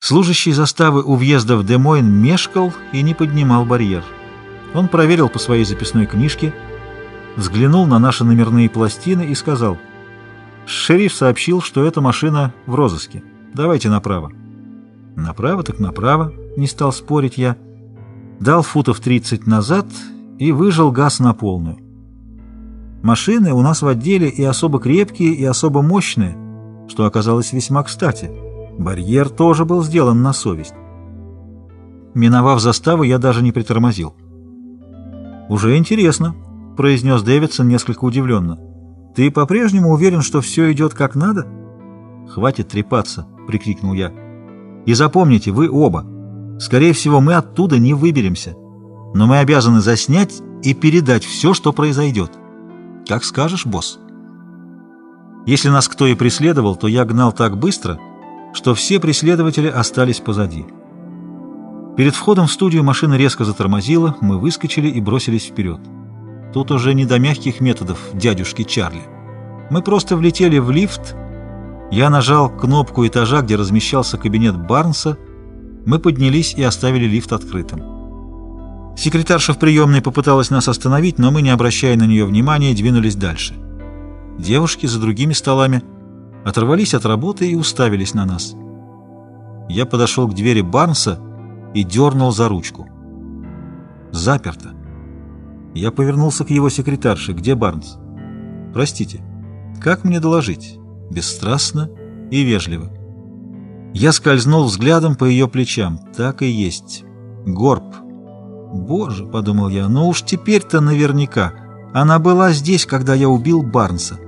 Служащий заставы у въезда в Демойн мешкал и не поднимал барьер. Он проверил по своей записной книжке, взглянул на наши номерные пластины и сказал, «Шериф сообщил, что эта машина в розыске. Давайте направо». «Направо так направо», — не стал спорить я. Дал футов 30 назад и выжил газ на полную. Машины у нас в отделе и особо крепкие, и особо мощные, что оказалось весьма кстати. Барьер тоже был сделан на совесть. Миновав заставу, я даже не притормозил. «Уже интересно», — произнес Дэвидсон несколько удивленно. «Ты по-прежнему уверен, что все идет как надо?» «Хватит трепаться», — прикрикнул я. «И запомните, вы оба. Скорее всего, мы оттуда не выберемся. Но мы обязаны заснять и передать все, что произойдет. Как скажешь, босс». Если нас кто и преследовал, то я гнал так быстро, что все преследователи остались позади. Перед входом в студию машина резко затормозила, мы выскочили и бросились вперед. Тут уже не до мягких методов дядюшки Чарли. Мы просто влетели в лифт, я нажал кнопку этажа, где размещался кабинет Барнса, мы поднялись и оставили лифт открытым. Секретарша в приемной попыталась нас остановить, но мы, не обращая на нее внимания, двинулись дальше. Девушки за другими столами – оторвались от работы и уставились на нас. Я подошел к двери Барнса и дернул за ручку. Заперто. Я повернулся к его секретарше. Где Барнс? Простите. Как мне доложить? Бесстрастно и вежливо. Я скользнул взглядом по ее плечам. Так и есть. Горб. Боже, подумал я, ну уж теперь-то наверняка. Она была здесь, когда я убил Барнса.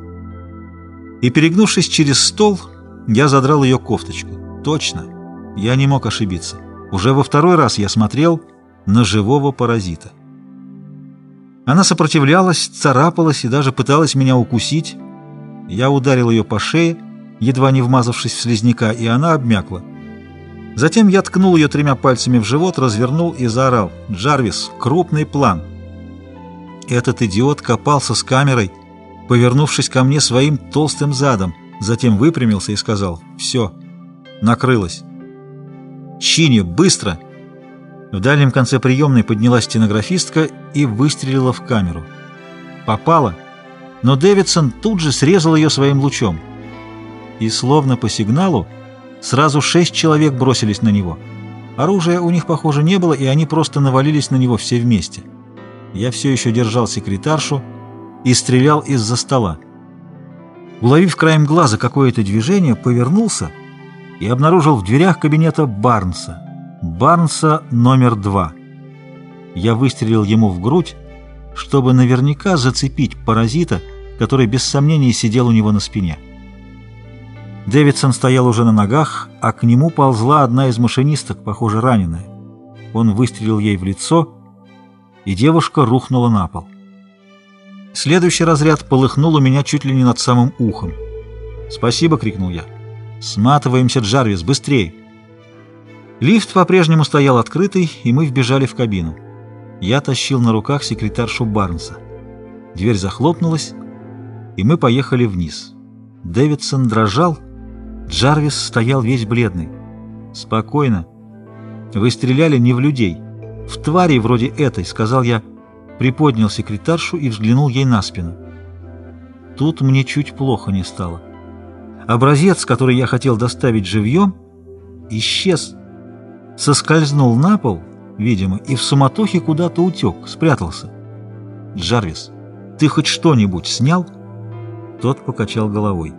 И, перегнувшись через стол, я задрал ее кофточку. Точно, я не мог ошибиться. Уже во второй раз я смотрел на живого паразита. Она сопротивлялась, царапалась и даже пыталась меня укусить. Я ударил ее по шее, едва не вмазавшись в слизняка, и она обмякла. Затем я ткнул ее тремя пальцами в живот, развернул и заорал. «Джарвис, крупный план!» Этот идиот копался с камерой, повернувшись ко мне своим толстым задом, затем выпрямился и сказал «Все, накрылось». «Чини, быстро!» В дальнем конце приемной поднялась стенографистка и выстрелила в камеру. Попала, но Дэвидсон тут же срезал ее своим лучом. И словно по сигналу сразу шесть человек бросились на него. Оружия у них, похоже, не было, и они просто навалились на него все вместе. Я все еще держал секретаршу, и стрелял из-за стола. Уловив краем глаза какое-то движение, повернулся и обнаружил в дверях кабинета Барнса. Барнса номер два. Я выстрелил ему в грудь, чтобы наверняка зацепить паразита, который без сомнений сидел у него на спине. Дэвидсон стоял уже на ногах, а к нему ползла одна из машинисток, похоже, раненая. Он выстрелил ей в лицо, и девушка рухнула на пол. Следующий разряд полыхнул у меня чуть ли не над самым ухом. «Спасибо!» — крикнул я. «Сматываемся, Джарвис, быстрей!» Лифт по-прежнему стоял открытый, и мы вбежали в кабину. Я тащил на руках секретаршу Барнса. Дверь захлопнулась, и мы поехали вниз. Дэвидсон дрожал, Джарвис стоял весь бледный. «Спокойно. Вы стреляли не в людей. В твари вроде этой», — сказал я, — приподнял секретаршу и взглянул ей на спину. Тут мне чуть плохо не стало. Образец, который я хотел доставить живьем, исчез, соскользнул на пол, видимо, и в суматохе куда-то утек, спрятался. «Джарвис, ты хоть что-нибудь снял?» Тот покачал головой.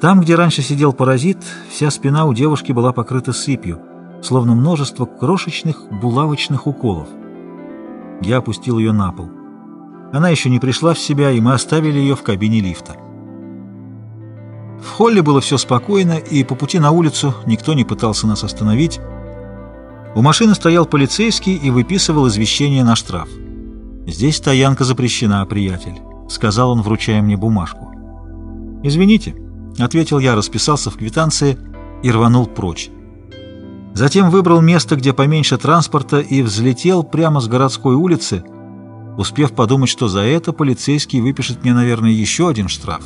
Там, где раньше сидел паразит, вся спина у девушки была покрыта сыпью, словно множество крошечных булавочных уколов. Я опустил ее на пол. Она еще не пришла в себя, и мы оставили ее в кабине лифта. В холле было все спокойно, и по пути на улицу никто не пытался нас остановить. У машины стоял полицейский и выписывал извещение на штраф. «Здесь стоянка запрещена, приятель», — сказал он, вручая мне бумажку. «Извините», — ответил я, расписался в квитанции и рванул прочь. Затем выбрал место, где поменьше транспорта, и взлетел прямо с городской улицы, успев подумать, что за это полицейский выпишет мне, наверное, еще один штраф.